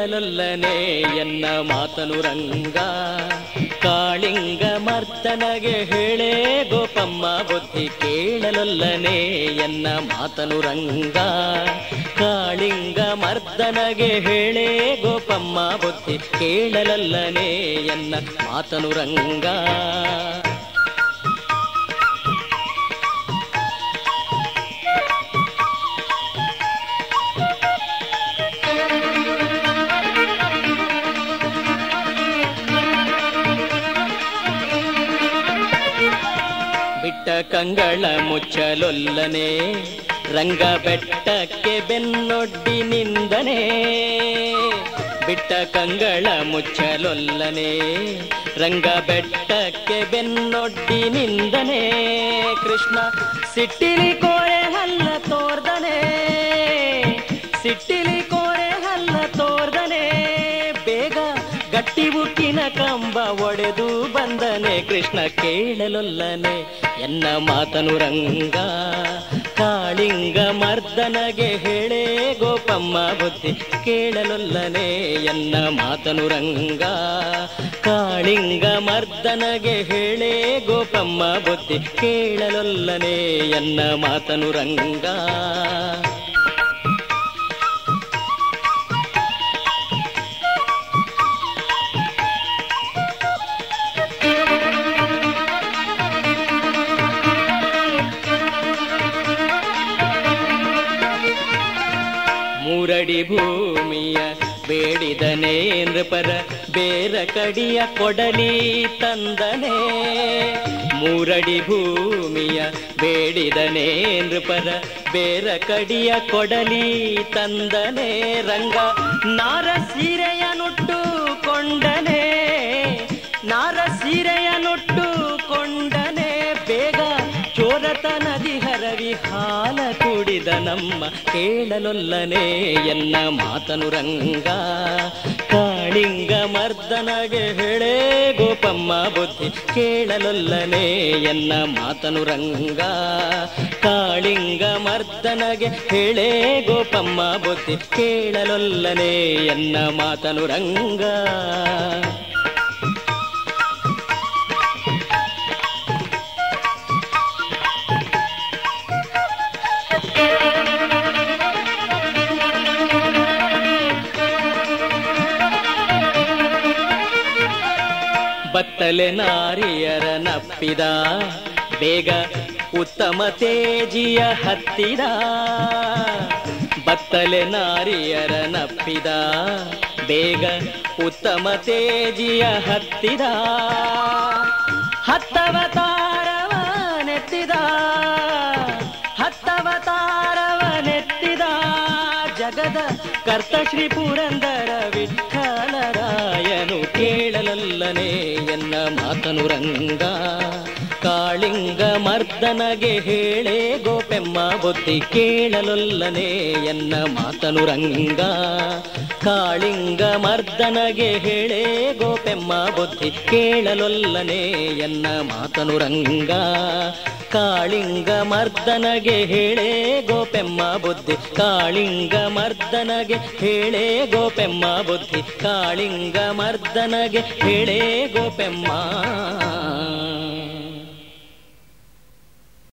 ಕೇಳಲೊಲ್ಲನೆ ಎನ್ನ ಮಾತನು ರಂಗ. ಕಾಳಿಂಗ ಮರ್ತನಗೆ ಹೇಳೇ ಗೋಪಮ್ಮ ಬುದ್ಧಿ ಕೇಳಲೊಲ್ಲನೆ ಎನ್ನ ಮಾತನು ರಂಗ. ಕಾಳಿಂಗ ಮರ್ದನಗೆ ಹೇಳೇ ಗೋಪಮ್ಮ ಬುದ್ಧಿ ಕೇಳಲಲ್ಲನೆ ಎನ್ನ ಮಾತನು ರಂಗ. ಬಿಟ್ಟ ಕಂಗಳ ಮುಚ್ಚಲೊಲ್ಲನೆ, ರಂಗ ಬೆಟ್ಟಕ್ಕೆ ಬೆನ್ನೊಡ್ಡಿ ನಿಂದನೆ. ಬಿಟ್ಟ ಕಂಗಳ ಮುಚ್ಚಲೊಲ್ಲನೆ, ರಂಗ ಬೆಟ್ಟಕ್ಕೆ ಬೆನ್ನೊಡ್ಡಿ ನಿಂದನೆ. ಕೃಷ್ಣ ಸಿಟ್ಟಿಲಿ ಕೋರೆ ಹಲ್ಲ ತೋರ್ದನೆ, ಸಿಟ್ಟಿಲಿ ಕೋರೆ ಹಲ್ಲ ತೋರ್ದನೆ. ಬೇಗ ಗಟ್ಟಿ ಉಕ್ಕಿನ ಕಂಬ ಒಡೆದು ಬಂದನೆ, ಕೃಷ್ಣ ಕೇಳಲೊಲ್ಲನೆ. ಎನ್ನ ಮಾತನು ರಂಗ, ಕಾಳಿಂಗ ಮರ್ದನಗೆ ಹೇಳೇ ಗೋಪಮ್ಮ ಬುದ್ಧಿ ಕೇಳಲೊಲ್ಲನೆ ಎನ್ನ ಮಾತನು ರಂಗ, ಕಾಳಿಂಗ ಮರ್ದನಗೆ ಹೇಳೇ ಗೋಪಮ್ಮ ಬುದ್ಧಿ ಕೇಳಲೊಲ್ಲನೆ ಎನ್ನ ಮಾತನು ರಂಗ. ಮೂರಡಿ ಭೂಮಿಯ ಬೇಡಿದನೆ ನೃಪರ ಬೇರ ಕಡಿಯ ಕೊಡಲಿ ತಂದನೆ. ಮೂರಡಿ ಭೂಮಿಯ ಬೇಡಿದನೆ ನೃಪರ ಬೇರ ಕಡಿಯ ಕೊಡಲಿ ತಂದನೆ. ರಂಗ ನಾರ ಸೀರೆಯ ನುಟ್ಟು ಕೊಂಡನೆ. ನಾರ ಸೀರೆಯ ಕುಡಿದ ನಮ್ಮ ಕೇಳಲೊಲ್ಲನೆ ಎನ್ನ ಮಾತನು ರಂಗ. ಕಾಳಿಂಗ ಮರ್ದನಗೆ ಹೇಳೇ ಗೋಪಮ್ಮ ಬುದ್ಧಿ ಕೇಳಲೊಲ್ಲನೆ ಎನ್ನ ಮಾತನು ರಂಗ. ಕಾಳಿಂಗ ಮರ್ದನಗೆ ಹೇಳೇ ಗೋಪಮ್ಮ ಬುದ್ಧಿ ಕೇಳಲೊಲ್ಲನೆ ಎನ್ನ ಮಾತನು ರಂಗ. ಬತ್ತಲೆ ನಾರಿಯರ ನಪ್ಪಿದ, ಬೇಗ ಉತ್ತಮ ತೇಜಿಯ ಹತ್ತಿದ. ಬತ್ತಲೆ ನಾರಿಯರ ನಪ್ಪಿದ, ಬೇಗ ಉತ್ತಮ ತೇಜಿಯ ಹತ್ತಿದ. ಹತ್ತವತಾರವ ಕರ್ತ ಶ್ರೀ ಪುರಂದರ ವಿಠಲರಾಯನು ಕೇಳಲಲ್ಲನೆ ಎನ್ನ ಮಾತನು ರಂಗ. ಕಾಳಿಂಗ ಮರ್ದನಗೆ ಹೇಳೇ ಗೋಪೆಮ್ಮ ಬುದ್ಧಿ ಕೇಳಲೊಲ್ಲನೆ ಎನ್ನ ಮಾತನು ರಂಗ. ಕಾಳಿಂಗ ಮರ್ದನಗೆ ಹೇಳೇ ಗೋಪೆಮ್ಮ ಬುದ್ಧಿ ಕೇಳಲೊಲ್ಲನೆ ಎನ್ನ ಮಾತನು ರಂಗ. ಕಾಳಿಂಗ ಮರ್ದನಗೆ ಹೇಳೇ ಗೋಪೆಮ್ಮ ಬುದ್ಧಿ. ಕಾಳಿಂಗ ಮರ್ದನಗೆ ಹೇಳೇ ಗೋಪೆಮ್ಮ ಬುದ್ಧಿ. ಕಾಳಿಂಗ ಮರ್ದನಗೆ ಹೇಳೇ ಗೋಪೆಮ್ಮ.